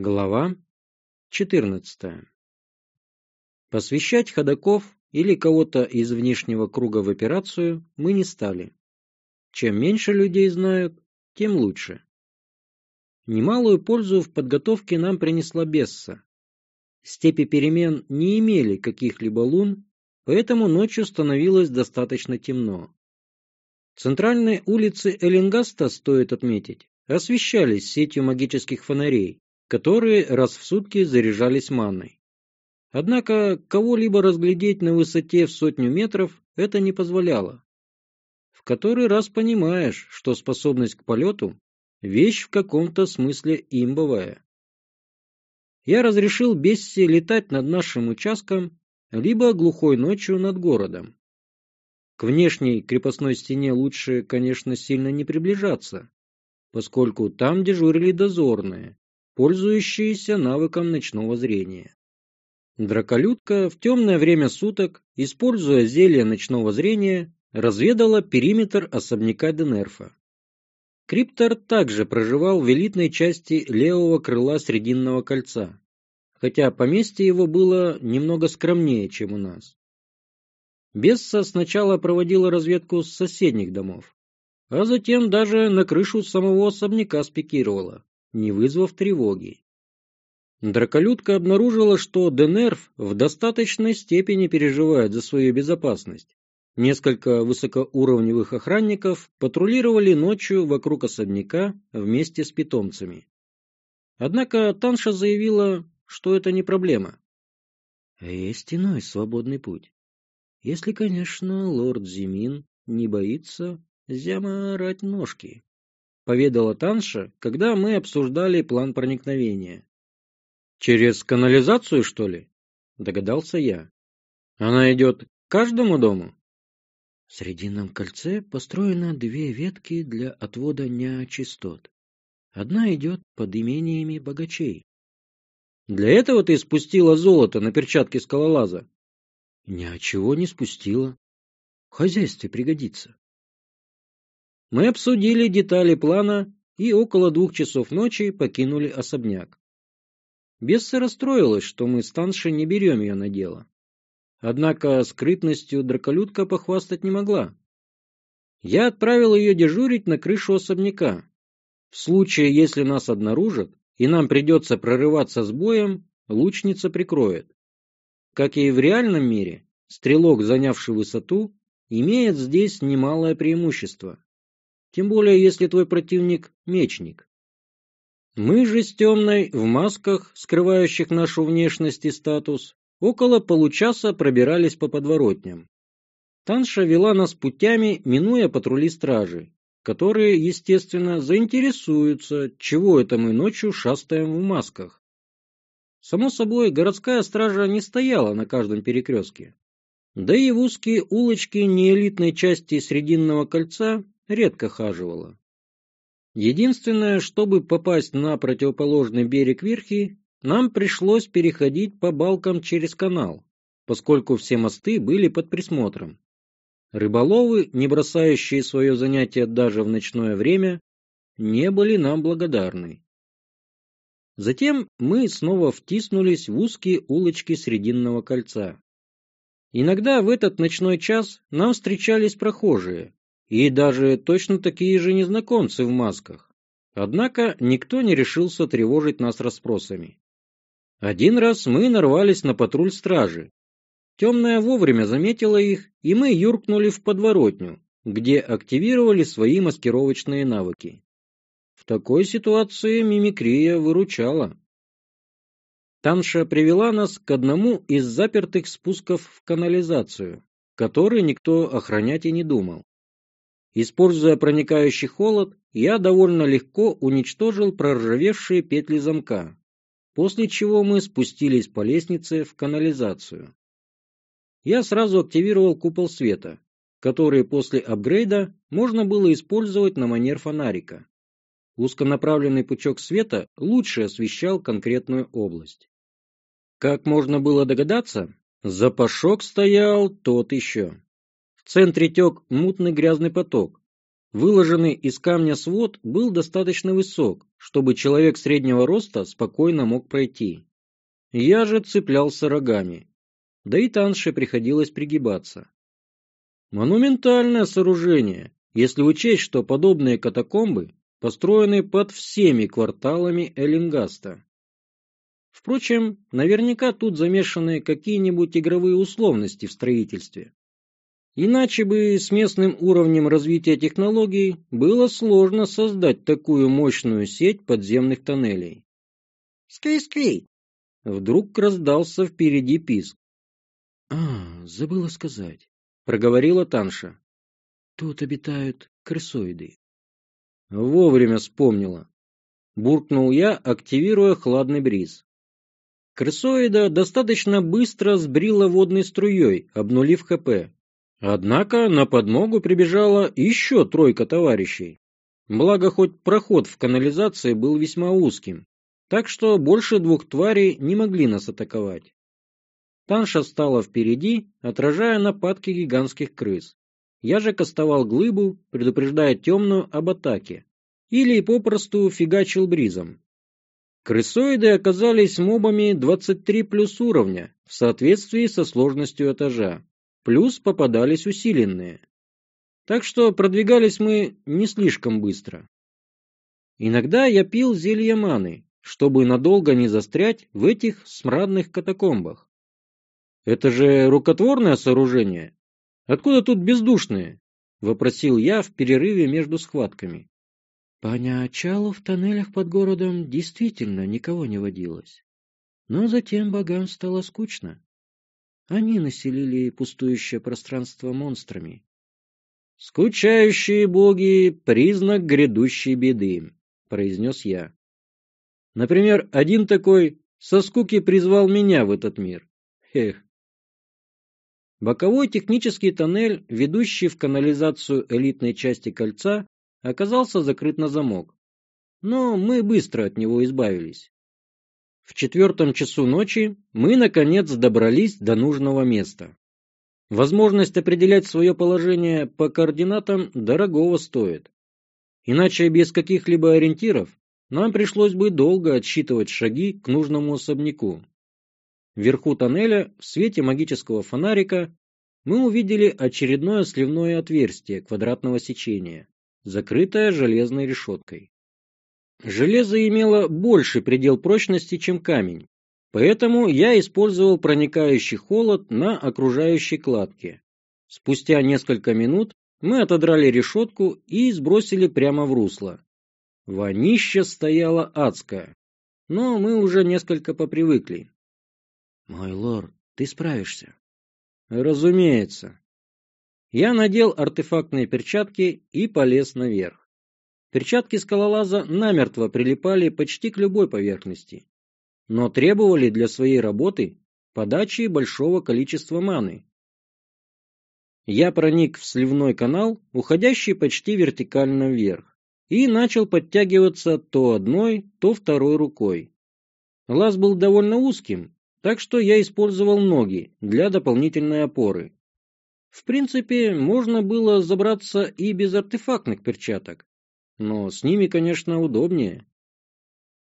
Глава 14. Посвящать ходаков или кого-то из внешнего круга в операцию мы не стали. Чем меньше людей знают, тем лучше. Немалую пользу в подготовке нам принесла Бесса. Степи перемен не имели каких-либо лун, поэтому ночью становилось достаточно темно. Центральные улицы Эллингаста, стоит отметить, освещались сетью магических фонарей, которые раз в сутки заряжались манной. Однако кого-либо разглядеть на высоте в сотню метров это не позволяло. В который раз понимаешь, что способность к полету – вещь в каком-то смысле имбовая. Я разрешил Бесси летать над нашим участком, либо глухой ночью над городом. К внешней крепостной стене лучше, конечно, сильно не приближаться, поскольку там дежурили дозорные, пользующиеся навыком ночного зрения. Драколюдка в темное время суток, используя зелье ночного зрения, разведала периметр особняка Денерфа. Криптор также проживал в элитной части левого крыла Срединного кольца, хотя поместье его было немного скромнее, чем у нас. Бесса сначала проводила разведку с соседних домов, а затем даже на крышу самого особняка спикировала не вызвав тревоги. Драколюдка обнаружила, что Денерв в достаточной степени переживает за свою безопасность. Несколько высокоуровневых охранников патрулировали ночью вокруг особняка вместе с питомцами. Однако Танша заявила, что это не проблема. Есть иной свободный путь. Если, конечно, лорд Зимин не боится зяморать ножки поведала Танша, когда мы обсуждали план проникновения. Через канализацию, что ли? Догадался я. Она идет к каждому дому? В Срединном кольце построено две ветки для отвода неочистот. Одна идет под имениями богачей. Для этого ты спустила золото на перчатки скалолаза? Ничего не спустила. В хозяйстве пригодится. Мы обсудили детали плана и около двух часов ночи покинули особняк. Бесса расстроилась, что мы с Таншей не берем ее на дело. Однако скрытностью драколюдка похвастать не могла. Я отправил ее дежурить на крышу особняка. В случае, если нас обнаружат, и нам придется прорываться с боем, лучница прикроет. Как и в реальном мире, стрелок, занявший высоту, имеет здесь немалое преимущество. Тем более, если твой противник – мечник. Мы же с темной, в масках, скрывающих нашу внешность и статус, около получаса пробирались по подворотням. Танша вела нас путями, минуя патрули стражи, которые, естественно, заинтересуются, чего это мы ночью шастаем в масках. Само собой, городская стража не стояла на каждом перекрестке. Да и в узкие улочки неэлитной части Срединного кольца редко хаживала. Единственное, чтобы попасть на противоположный берег Верхи, нам пришлось переходить по балкам через канал, поскольку все мосты были под присмотром. Рыболовы, не бросающие свое занятие даже в ночное время, не были нам благодарны. Затем мы снова втиснулись в узкие улочки Срединного кольца. Иногда в этот ночной час нам встречались прохожие, и даже точно такие же незнакомцы в масках. Однако никто не решился тревожить нас расспросами. Один раз мы нарвались на патруль стражи. Темная вовремя заметила их, и мы юркнули в подворотню, где активировали свои маскировочные навыки. В такой ситуации мимикрия выручала. Танша привела нас к одному из запертых спусков в канализацию, который никто охранять и не думал. Используя проникающий холод, я довольно легко уничтожил проржавевшие петли замка, после чего мы спустились по лестнице в канализацию. Я сразу активировал купол света, который после апгрейда можно было использовать на манер фонарика. Узконаправленный пучок света лучше освещал конкретную область. Как можно было догадаться, запашок стоял тот еще центре тек мутный грязный поток, Выложенный из камня свод был достаточно высок, чтобы человек среднего роста спокойно мог пройти. Я же цеплялся рогами. Да и Танше приходилось пригибаться. Монументальное сооружение, если учесть, что подобные катакомбы построены под всеми кварталами Эллингаста. Впрочем, наверняка тут замешаны какие-нибудь игровые условности в строительстве. Иначе бы с местным уровнем развития технологий было сложно создать такую мощную сеть подземных тоннелей. «Скви-скви!» Вдруг раздался впереди писк. «А, забыла сказать», — проговорила Танша. «Тут обитают крысоиды». Вовремя вспомнила. Буркнул я, активируя хладный бриз. Крысоида достаточно быстро сбрила водной струей, обнулив ХП. Однако на подмогу прибежала еще тройка товарищей. Благо, хоть проход в канализации был весьма узким, так что больше двух тварей не могли нас атаковать. Танша стала впереди, отражая нападки гигантских крыс. Я же кастовал глыбу, предупреждая темную об атаке. Или попросту фигачил бризом. Крысоиды оказались мобами 23 плюс уровня в соответствии со сложностью этажа, плюс попадались усиленные. Так что продвигались мы не слишком быстро. Иногда я пил зелье маны, чтобы надолго не застрять в этих смрадных катакомбах. Это же рукотворное сооружение. Откуда тут бездушные? Вопросил я в перерыве между схватками. Поначалу в тоннелях под городом действительно никого не водилось. Но затем богам стало скучно. Они населили пустующее пространство монстрами. «Скучающие боги — признак грядущей беды», — произнес я. «Например, один такой со скуки призвал меня в этот мир. Эх». Боковой технический тоннель, ведущий в канализацию элитной части кольца, оказался закрыт на замок. Но мы быстро от него избавились. В четвертом часу ночи мы, наконец, добрались до нужного места. Возможность определять свое положение по координатам дорогого стоит. Иначе без каких-либо ориентиров нам пришлось бы долго отсчитывать шаги к нужному особняку. Вверху тоннеля, в свете магического фонарика, мы увидели очередное сливное отверстие квадратного сечения закрытая железной решеткой. Железо имело больший предел прочности, чем камень, поэтому я использовал проникающий холод на окружающей кладке. Спустя несколько минут мы отодрали решетку и сбросили прямо в русло. Вонища стояла адская, но мы уже несколько попривыкли. — Мой лорд, ты справишься? — Разумеется. Я надел артефактные перчатки и полез наверх. Перчатки скалолаза намертво прилипали почти к любой поверхности, но требовали для своей работы подачи большого количества маны. Я проник в сливной канал, уходящий почти вертикально вверх, и начал подтягиваться то одной, то второй рукой. Лаз был довольно узким, так что я использовал ноги для дополнительной опоры. В принципе, можно было забраться и без артефактных перчаток, но с ними, конечно, удобнее.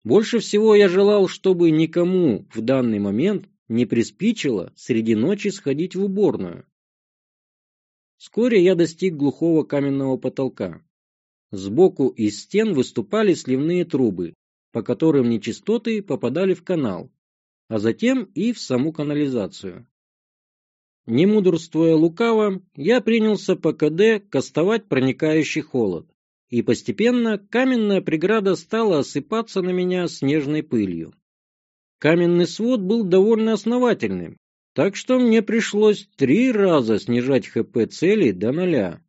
Больше всего я желал, чтобы никому в данный момент не приспичило среди ночи сходить в уборную. Вскоре я достиг глухого каменного потолка. Сбоку из стен выступали сливные трубы, по которым нечистоты попадали в канал, а затем и в саму канализацию. Не мудрствуя лукаво, я принялся по КД кастовать проникающий холод, и постепенно каменная преграда стала осыпаться на меня снежной пылью. Каменный свод был довольно основательным, так что мне пришлось три раза снижать ХП цели до нуля.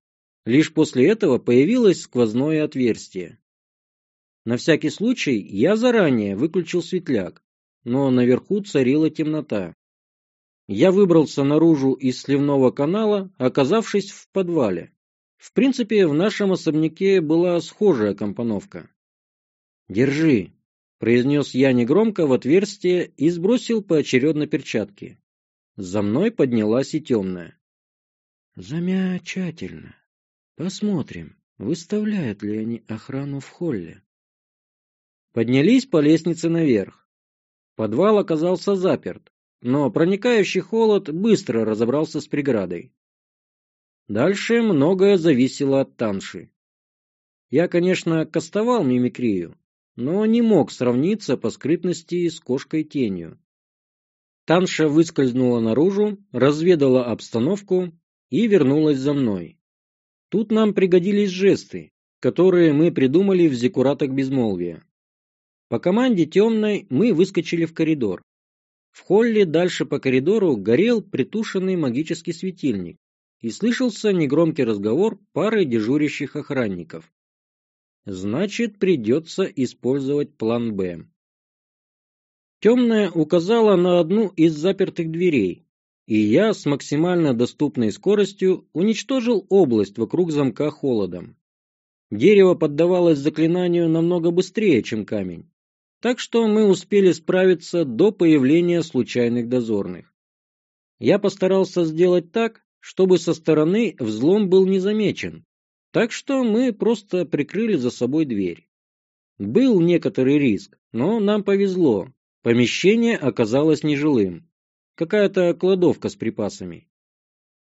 Лишь после этого появилось сквозное отверстие. На всякий случай я заранее выключил светляк, но наверху царила темнота. Я выбрался наружу из сливного канала, оказавшись в подвале. В принципе, в нашем особняке была схожая компоновка. «Держи», — произнес я негромко в отверстие и сбросил поочередно перчатки. За мной поднялась и темная. «Замечательно. Посмотрим, выставляют ли они охрану в холле. Поднялись по лестнице наверх. Подвал оказался заперт, но проникающий холод быстро разобрался с преградой. Дальше многое зависело от Танши. Я, конечно, кастовал мимикрию, но не мог сравниться по скрытности с кошкой-тенью. Танша выскользнула наружу, разведала обстановку и вернулась за мной. Тут нам пригодились жесты, которые мы придумали в зекуратах безмолвия. По команде темной мы выскочили в коридор. В холле дальше по коридору горел притушенный магический светильник, и слышался негромкий разговор пары дежурящих охранников. Значит, придется использовать план «Б». Темная указала на одну из запертых дверей, и я с максимально доступной скоростью уничтожил область вокруг замка холодом. Дерево поддавалось заклинанию намного быстрее, чем камень, так что мы успели справиться до появления случайных дозорных. Я постарался сделать так, чтобы со стороны взлом был не замечен, так что мы просто прикрыли за собой дверь. Был некоторый риск, но нам повезло. Помещение оказалось нежилым. Какая-то кладовка с припасами.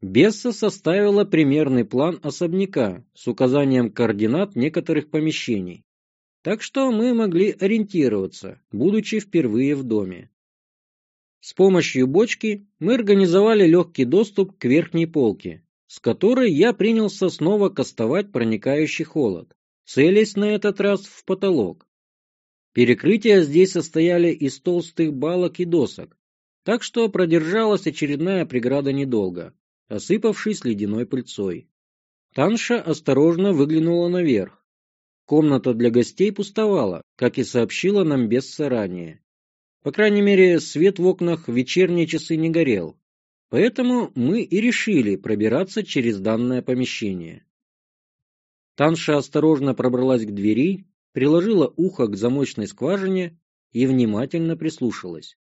Бесса составила примерный план особняка с указанием координат некоторых помещений. Так что мы могли ориентироваться, будучи впервые в доме. С помощью бочки мы организовали легкий доступ к верхней полке, с которой я принялся снова кастовать проникающий холод, целясь на этот раз в потолок. Перекрытия здесь состояли из толстых балок и досок, так что продержалась очередная преграда недолго, осыпавшись ледяной пыльцой. Танша осторожно выглянула наверх, Комната для гостей пустовала, как и сообщила нам Бесса ранее. По крайней мере, свет в окнах в вечерние часы не горел. Поэтому мы и решили пробираться через данное помещение. Танша осторожно пробралась к двери, приложила ухо к замочной скважине и внимательно прислушалась.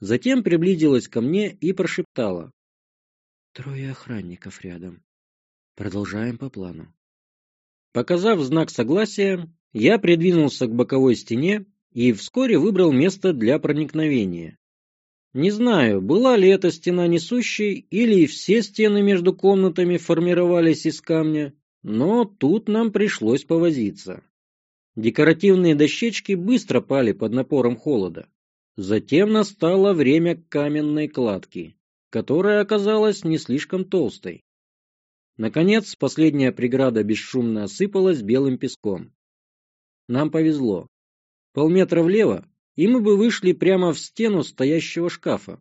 Затем приблизилась ко мне и прошептала. «Трое охранников рядом. Продолжаем по плану. Показав знак согласия, я придвинулся к боковой стене и вскоре выбрал место для проникновения. Не знаю, была ли эта стена несущей или все стены между комнатами формировались из камня, но тут нам пришлось повозиться. Декоративные дощечки быстро пали под напором холода. Затем настало время каменной кладки, которая оказалась не слишком толстой. Наконец, последняя преграда бесшумно осыпалась белым песком. Нам повезло. Полметра влево, и мы бы вышли прямо в стену стоящего шкафа.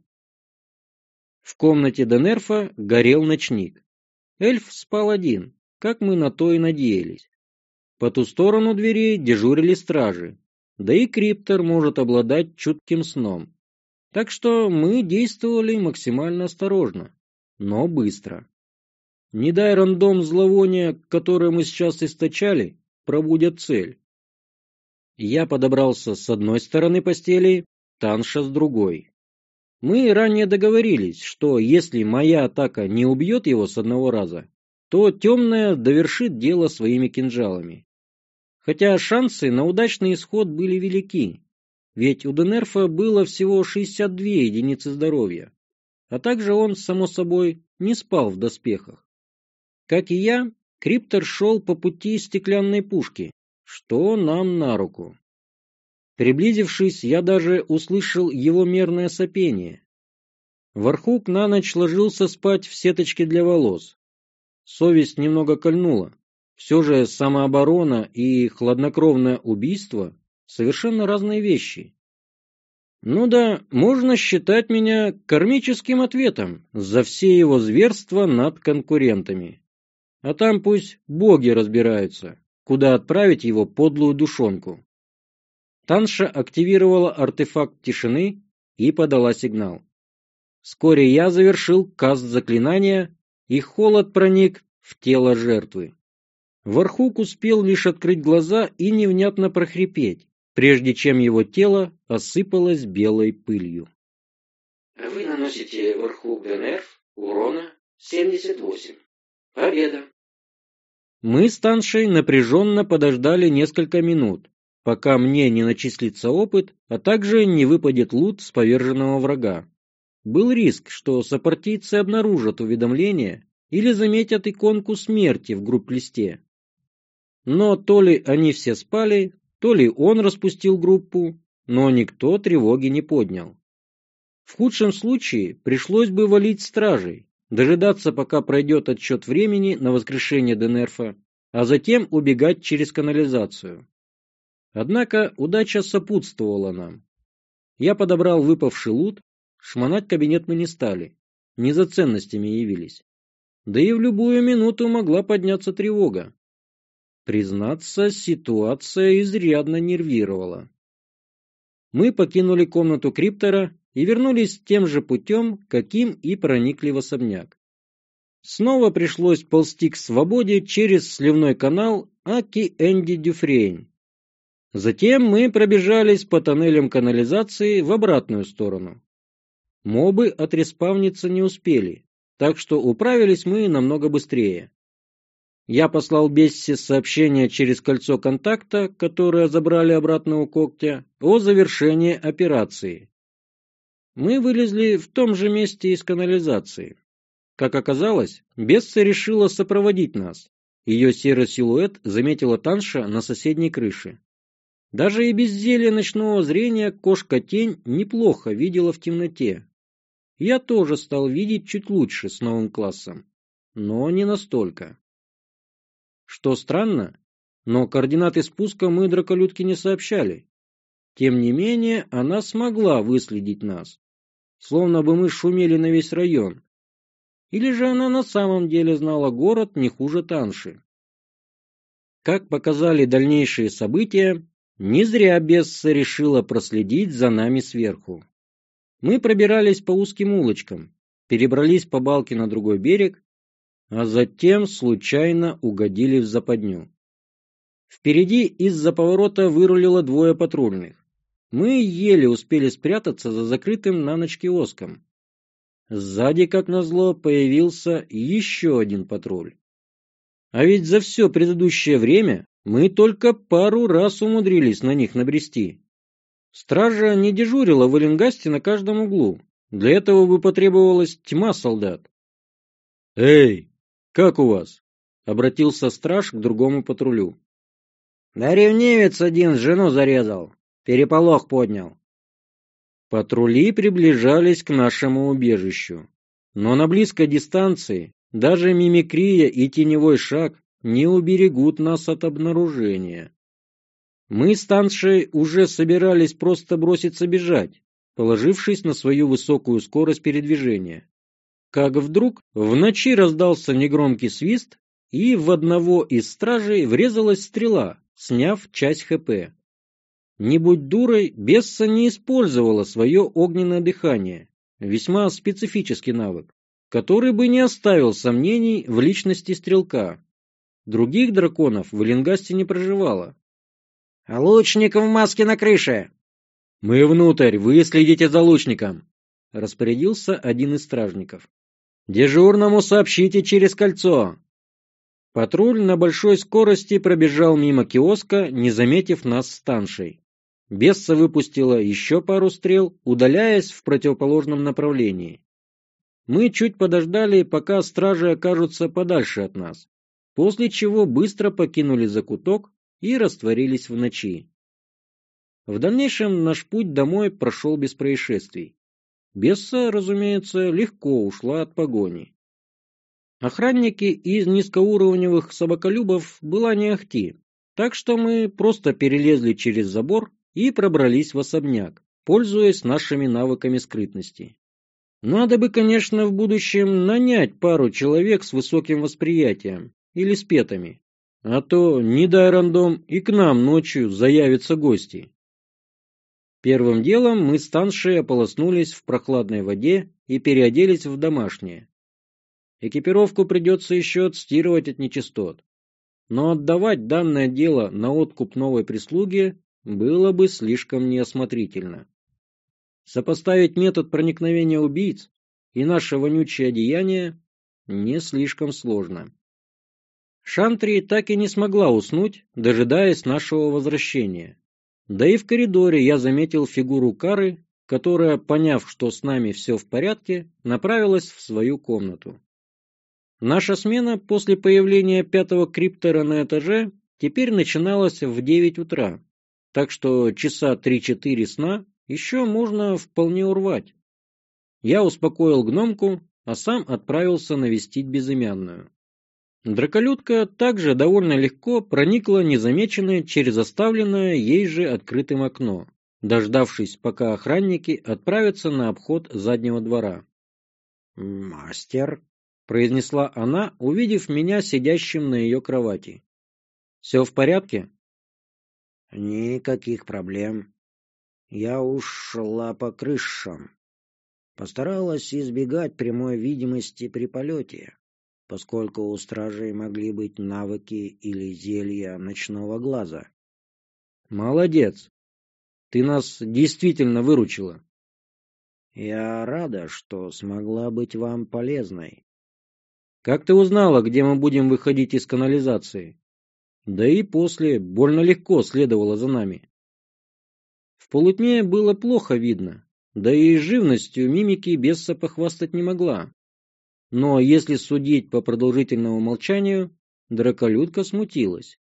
В комнате Денерфа горел ночник. Эльф спал один, как мы на то и надеялись. По ту сторону дверей дежурили стражи, да и криптор может обладать чутким сном. Так что мы действовали максимально осторожно, но быстро. Не дай рандом зловония, которое мы сейчас источали, пробудет цель. Я подобрался с одной стороны постели, Танша с другой. Мы ранее договорились, что если моя атака не убьет его с одного раза, то темная довершит дело своими кинжалами. Хотя шансы на удачный исход были велики, ведь у Денерфа было всего 62 единицы здоровья, а также он, само собой, не спал в доспехах. Как и я, Криптор шел по пути стеклянной пушки, что нам на руку. Приблизившись, я даже услышал его мерное сопение. Вархук на ночь ложился спать в сеточке для волос. Совесть немного кольнула. Все же самооборона и хладнокровное убийство — совершенно разные вещи. Ну да, можно считать меня кармическим ответом за все его зверства над конкурентами. А там пусть боги разбираются, куда отправить его подлую душонку. Танша активировала артефакт тишины и подала сигнал. Вскоре я завершил каст заклинания, и холод проник в тело жертвы. Вархук успел лишь открыть глаза и невнятно прохрипеть, прежде чем его тело осыпалось белой пылью. Вы наносите Вархук ДНР урона 78. Победа! Мы с Таншей напряженно подождали несколько минут, пока мне не начислится опыт, а также не выпадет лут с поверженного врага. Был риск, что сопартийцы обнаружат уведомление или заметят иконку смерти в групп-листе. Но то ли они все спали, то ли он распустил группу, но никто тревоги не поднял. В худшем случае пришлось бы валить стражей, дожидаться, пока пройдет отсчет времени на воскрешение Денерфа, а затем убегать через канализацию. Однако удача сопутствовала нам. Я подобрал выпавший лут, шмонать кабинет мы не стали, не за ценностями явились. Да и в любую минуту могла подняться тревога. Признаться, ситуация изрядно нервировала. Мы покинули комнату криптора и вернулись тем же путем, каким и проникли в особняк. Снова пришлось ползти к свободе через сливной канал Аки Энди Дюфрейн. Затем мы пробежались по тоннелям канализации в обратную сторону. Мобы отреспавниться не успели, так что управились мы намного быстрее. Я послал Бесси сообщение через кольцо контакта, которое забрали обратно у когтя, о завершении операции. Мы вылезли в том же месте из канализации. Как оказалось, Бесса решила сопроводить нас. Ее серый силуэт заметила Танша на соседней крыше. Даже и без зелья ночного зрения кошка-тень неплохо видела в темноте. Я тоже стал видеть чуть лучше с новым классом, но не настолько. Что странно, но координаты спуска мы драколюдке не сообщали. Тем не менее, она смогла выследить нас, словно бы мы шумели на весь район. Или же она на самом деле знала город не хуже Танши. Как показали дальнейшие события, не зря Бесса решила проследить за нами сверху. Мы пробирались по узким улочкам, перебрались по балке на другой берег, а затем случайно угодили в западню. Впереди из-за поворота вырулило двое патрульных. Мы еле успели спрятаться за закрытым на ночь киоском. Сзади, как назло, появился еще один патруль. А ведь за все предыдущее время мы только пару раз умудрились на них набрести. Стража не дежурила в Эленгасте на каждом углу. Для этого бы потребовалась тьма солдат. «Эй, как у вас?» — обратился страж к другому патрулю. «Да ревнивец один жену зарезал, переполох поднял». Патрули приближались к нашему убежищу. Но на близкой дистанции даже мимикрия и теневой шаг не уберегут нас от обнаружения. Мы с Таншей уже собирались просто броситься бежать, положившись на свою высокую скорость передвижения. Как вдруг в ночи раздался негромкий свист, и в одного из стражей врезалась стрела, сняв часть ХП. Не будь дурой, Бесса не использовала свое огненное дыхание, весьма специфический навык, который бы не оставил сомнений в личности стрелка. Других драконов в Эленгасте не проживало. «Лучник в маске на крыше!» «Мы внутрь, вы следите за лучником!» — распорядился один из стражников. «Дежурному сообщите через кольцо!» Патруль на большой скорости пробежал мимо киоска, не заметив нас с Таншей. Бесса выпустила еще пару стрел, удаляясь в противоположном направлении. Мы чуть подождали, пока стражи окажутся подальше от нас после чего быстро покинули закуток и растворились в ночи. В дальнейшем наш путь домой прошел без происшествий. Бесса, разумеется, легко ушла от погони. Охранники из низкоуровневых собаколюбов была не ахти, так что мы просто перелезли через забор и пробрались в особняк, пользуясь нашими навыками скрытности. Надо бы, конечно, в будущем нанять пару человек с высоким восприятием, или с петами. А то, не дай рандом, и к нам ночью заявятся гости. Первым делом мы с Таншей ополоснулись в прохладной воде и переоделись в домашнее. Экипировку придется еще отстирывать от нечистот. Но отдавать данное дело на откуп новой прислуги было бы слишком неосмотрительно. Сопоставить метод проникновения убийц и наше вонючее одеяние не слишком сложно. Шантри так и не смогла уснуть, дожидаясь нашего возвращения. Да и в коридоре я заметил фигуру Кары, которая, поняв, что с нами все в порядке, направилась в свою комнату. Наша смена после появления пятого криптора на этаже теперь начиналась в девять утра, так что часа три-четыре сна еще можно вполне урвать. Я успокоил гномку, а сам отправился навестить безымянную. Драколюдка также довольно легко проникла незамеченная через оставленное ей же открытым окно, дождавшись, пока охранники отправятся на обход заднего двора. «Мастер», — произнесла она, увидев меня сидящим на ее кровати. «Все в порядке?» «Никаких проблем. Я ушла по крышам. Постаралась избегать прямой видимости при полете поскольку у стражей могли быть навыки или зелья ночного глаза. Молодец. Ты нас действительно выручила. Я рада, что смогла быть вам полезной. Как ты узнала, где мы будем выходить из канализации? Да и после больно легко следовала за нами. В полутьме было плохо видно, да и живностью мимики Бесса похвастать не могла. Но если судить по продолжительному молчанию, драколюдка смутилась.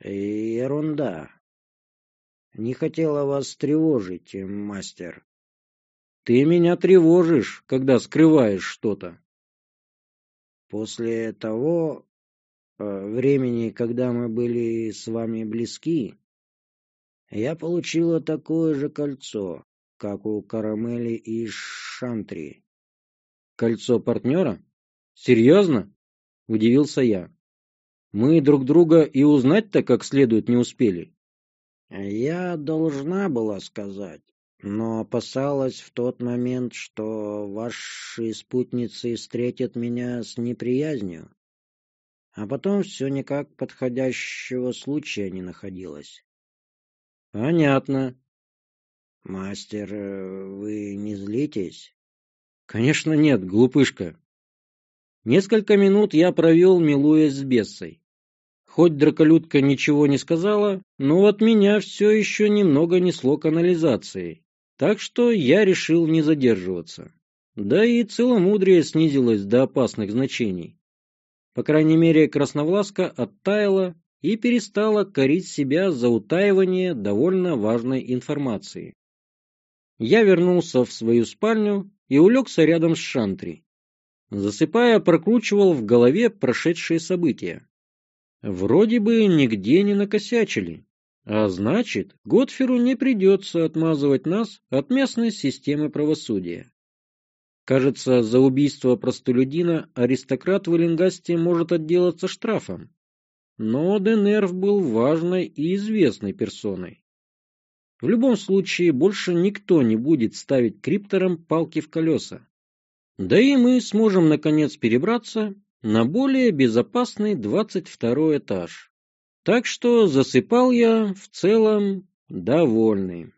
«Ерунда. Не хотела вас тревожить, мастер». «Ты меня тревожишь, когда скрываешь что-то». «После того времени, когда мы были с вами близки, я получила такое же кольцо, как у Карамели и Шантри. Кольцо партнера? Серьезно? Удивился я. Мы друг друга и узнать-то как следует не успели. Я должна была сказать, но опасалась в тот момент, что ваши спутницы встретят меня с неприязнью. А потом все никак подходящего случая не находилось. Понятно. Мастер, вы не злитесь? Конечно нет, глупышка. Несколько минут я провел, милуясь с бесой. Хоть драколюдка ничего не сказала, но от меня все еще немного несло канализацией, так что я решил не задерживаться. Да и целомудрие снизилось до опасных значений. По крайней мере, красновласка оттаяла и перестала корить себя за утаивание довольно важной информации. Я вернулся в свою спальню и улегся рядом с Шантри. Засыпая, прокручивал в голове прошедшие события. Вроде бы нигде не накосячили, а значит, Готферу не придется отмазывать нас от местной системы правосудия. Кажется, за убийство простолюдина аристократ в Эллингасте может отделаться штрафом. Но Денерв был важной и известной персоной. В любом случае, больше никто не будет ставить крипторам палки в колеса. Да и мы сможем наконец перебраться на более безопасный 22 этаж. Так что засыпал я в целом довольный.